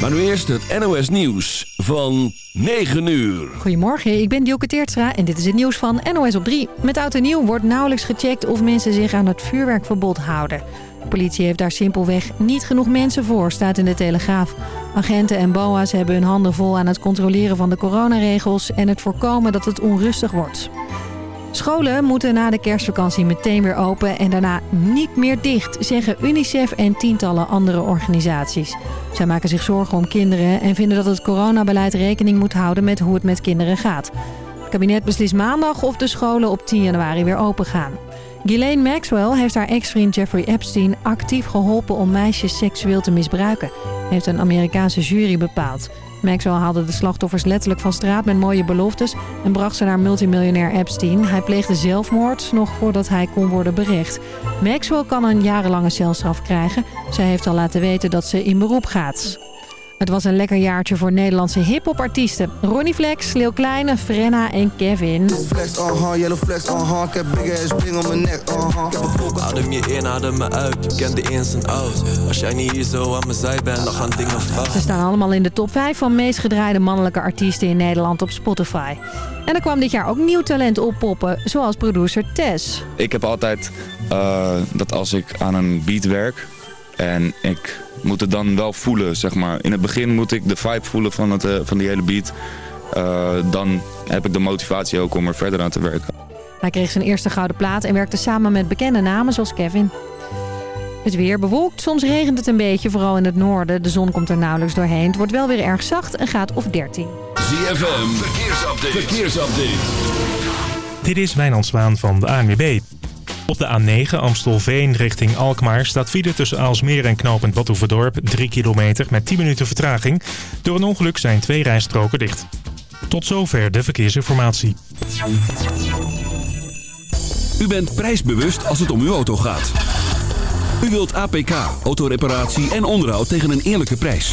Maar nu eerst het NOS Nieuws van 9 uur. Goedemorgen, ik ben Dielke Teertstra en dit is het nieuws van NOS op 3. Met oud en nieuw wordt nauwelijks gecheckt of mensen zich aan het vuurwerkverbod houden. De politie heeft daar simpelweg niet genoeg mensen voor, staat in de Telegraaf. Agenten en boa's hebben hun handen vol aan het controleren van de coronaregels... en het voorkomen dat het onrustig wordt. Scholen moeten na de kerstvakantie meteen weer open en daarna niet meer dicht, zeggen UNICEF en tientallen andere organisaties. Zij maken zich zorgen om kinderen en vinden dat het coronabeleid rekening moet houden met hoe het met kinderen gaat. Het kabinet beslist maandag of de scholen op 10 januari weer open gaan. Ghislaine Maxwell heeft haar ex-vriend Jeffrey Epstein actief geholpen om meisjes seksueel te misbruiken, heeft een Amerikaanse jury bepaald. Maxwell haalde de slachtoffers letterlijk van straat met mooie beloftes en bracht ze naar multimiljonair Epstein. Hij pleegde zelfmoord nog voordat hij kon worden berecht. Maxwell kan een jarenlange celstraf krijgen. Zij heeft al laten weten dat ze in beroep gaat. Het was een lekker jaartje voor Nederlandse hip-hop-artiesten. Ronnie Flex, Lil Kleine, Frenna en Kevin. Flex, yellow flex. Ik heb big ass ring om mijn nek. Adem je in, adem me uit, je kent de ins en outs. Als jij niet hier zo aan mijn zij bent, dan gaan dingen fout. Ze staan allemaal in de top 5 van meest gedraaide mannelijke artiesten in Nederland op Spotify. En er kwam dit jaar ook nieuw talent oppoppen, zoals producer Tess. Ik heb altijd uh, dat als ik aan een beat werk en ik moet het dan wel voelen, zeg maar. In het begin moet ik de vibe voelen van, het, uh, van die hele beat. Uh, dan heb ik de motivatie ook om er verder aan te werken. Hij kreeg zijn eerste gouden plaat en werkte samen met bekende namen zoals Kevin. Het weer bewolkt, soms regent het een beetje, vooral in het noorden. De zon komt er nauwelijks doorheen. Het wordt wel weer erg zacht, een graad of 13. ZFM, verkeersupdate. verkeersupdate. Dit is Wijnand Zwaan van de ANWB. Op de A9 Amstelveen richting Alkmaar staat file tussen Aalsmeer en knooppunt Badhoevedorp 3 kilometer met 10 minuten vertraging. Door een ongeluk zijn twee rijstroken dicht. Tot zover de verkeersinformatie. U bent prijsbewust als het om uw auto gaat. U wilt APK, autoreparatie en onderhoud tegen een eerlijke prijs.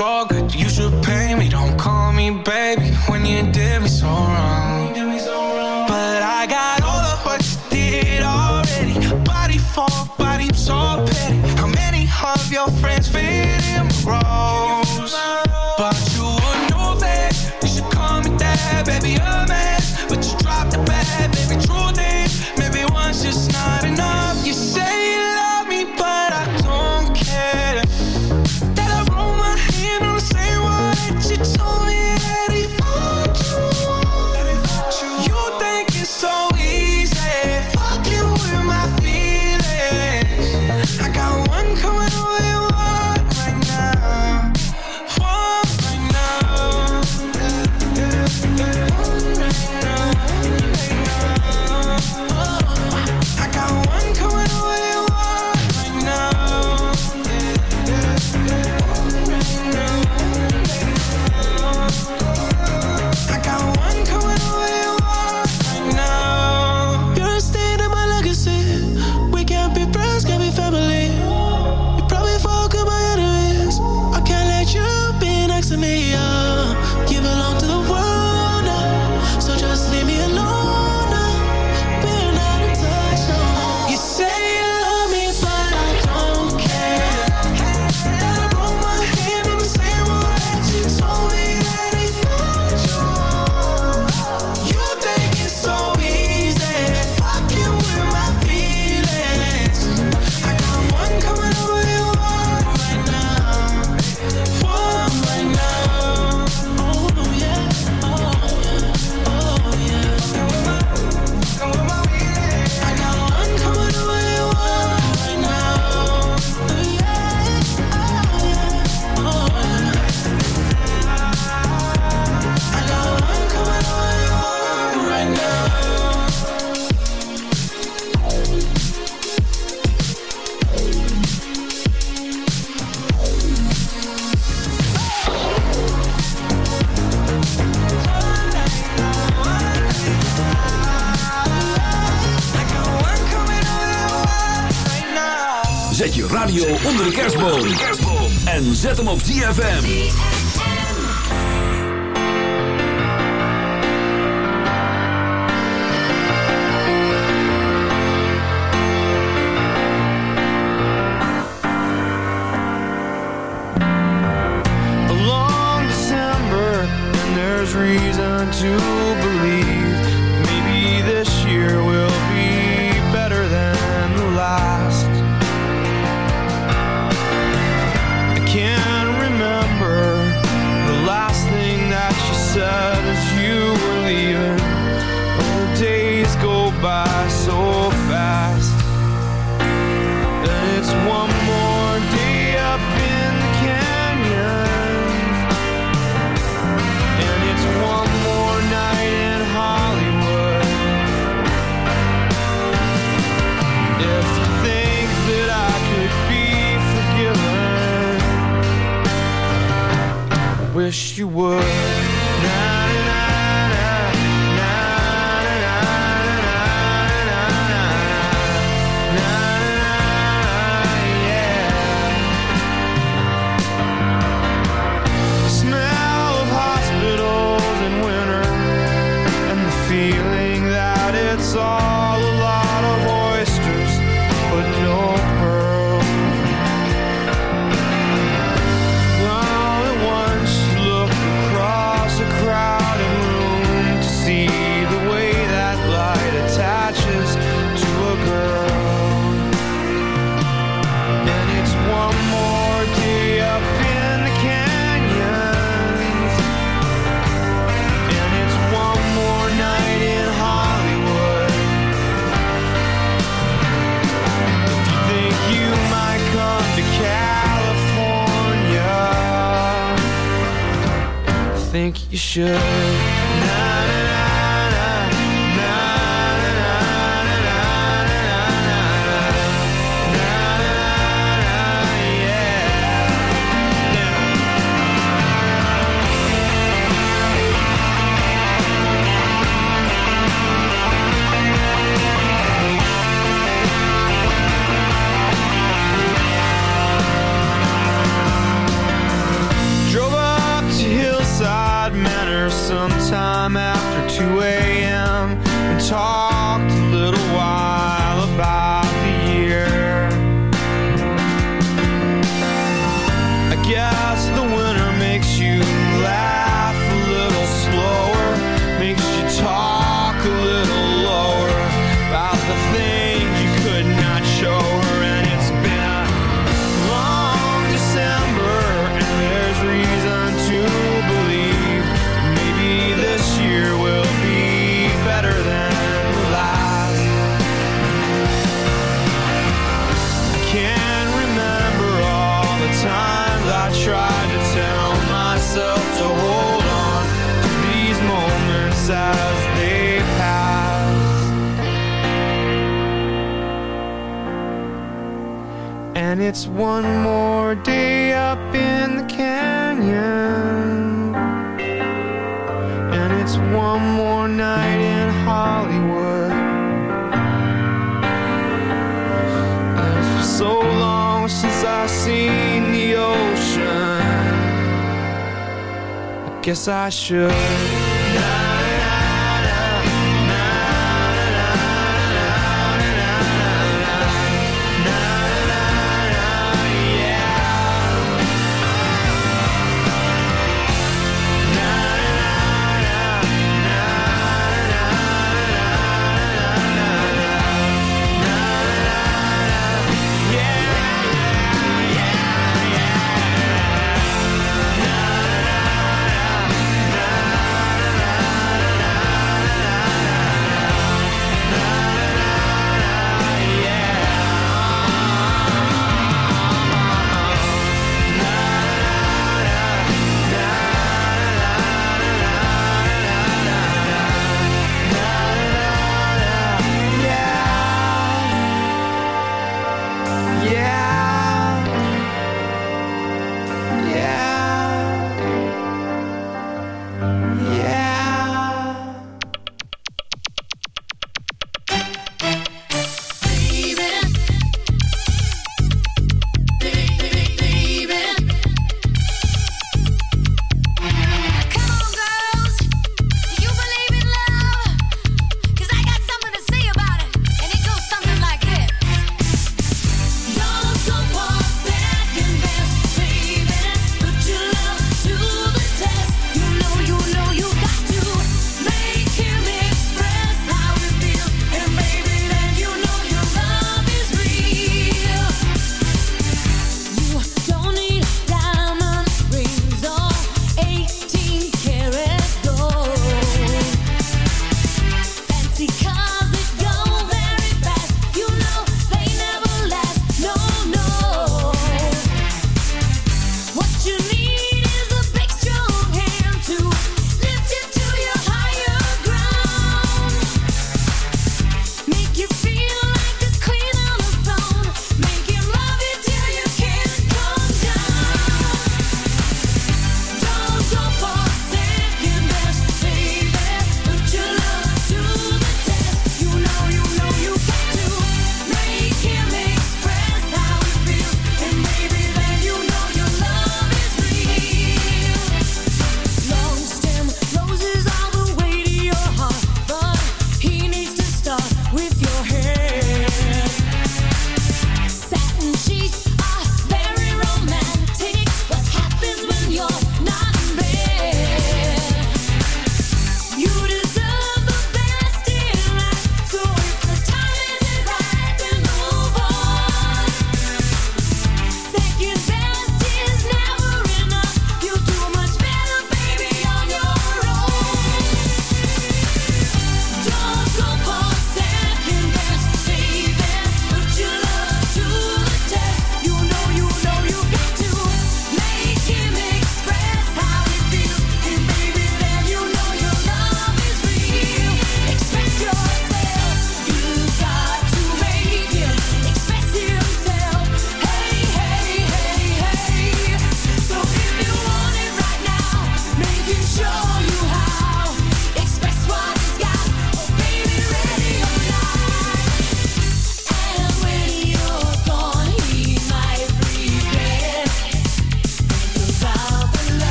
control I should.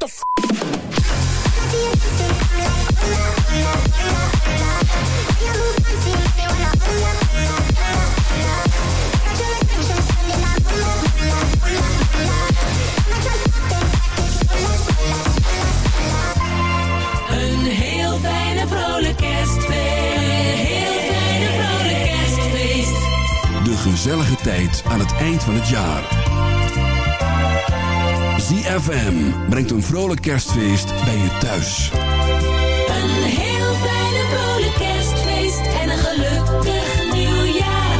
Een heel fijne vrolijk kerstfeest. heel fijne vrolijk kerstfeest. De gezellige tijd aan het eind van het jaar ZFM brengt een vrolijk kerstfeest bij je thuis. Een heel fijne vrolijk kerstfeest en een gelukkig nieuwjaar.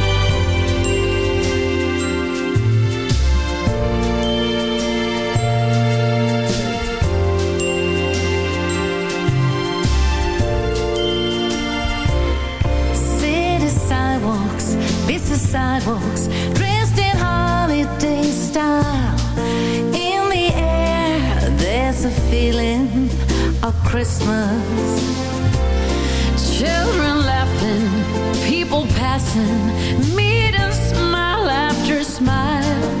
City sidewalks, busy sidewalks feeling of Christmas. Children laughing, people passing, meeting smile after smile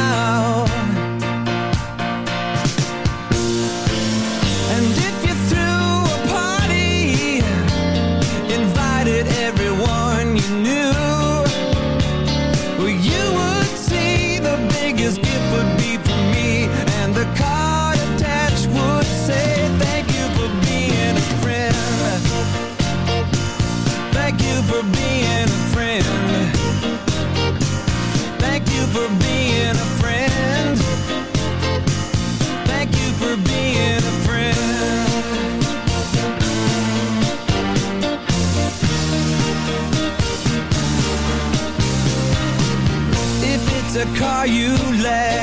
car you left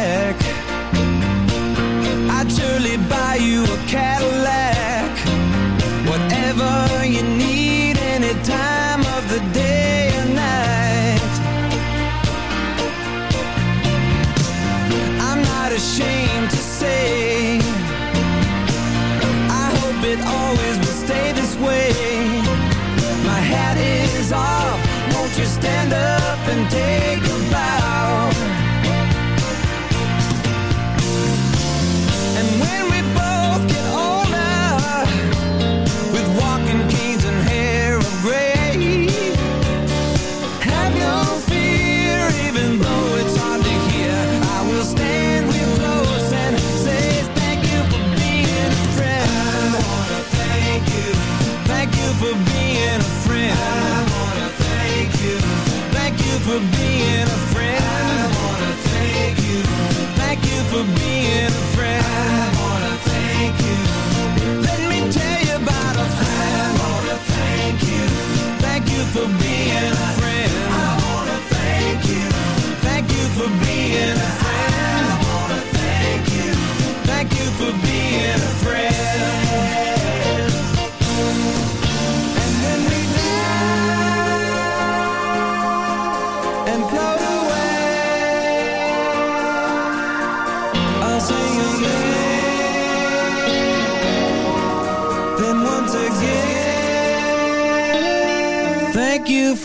for being a friend. I wanna thank you. Thank you for being a friend. I wanna thank you. Let me tell you about a friend. I wanna thank you. Thank you for being a friend. I wanna thank you. Thank you for being a friend. I wanna thank you. Thank you for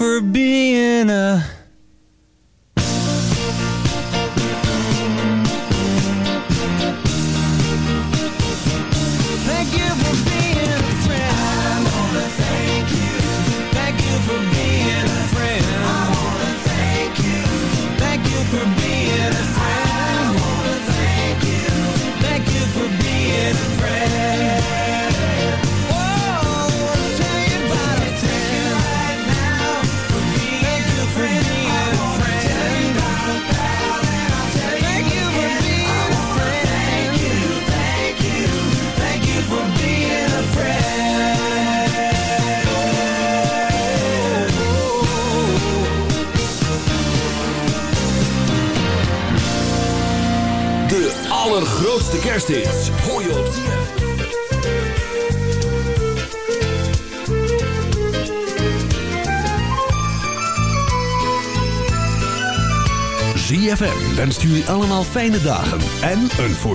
for kersthits hoor je op ZFM wenst jullie allemaal fijne dagen en een voorspoedig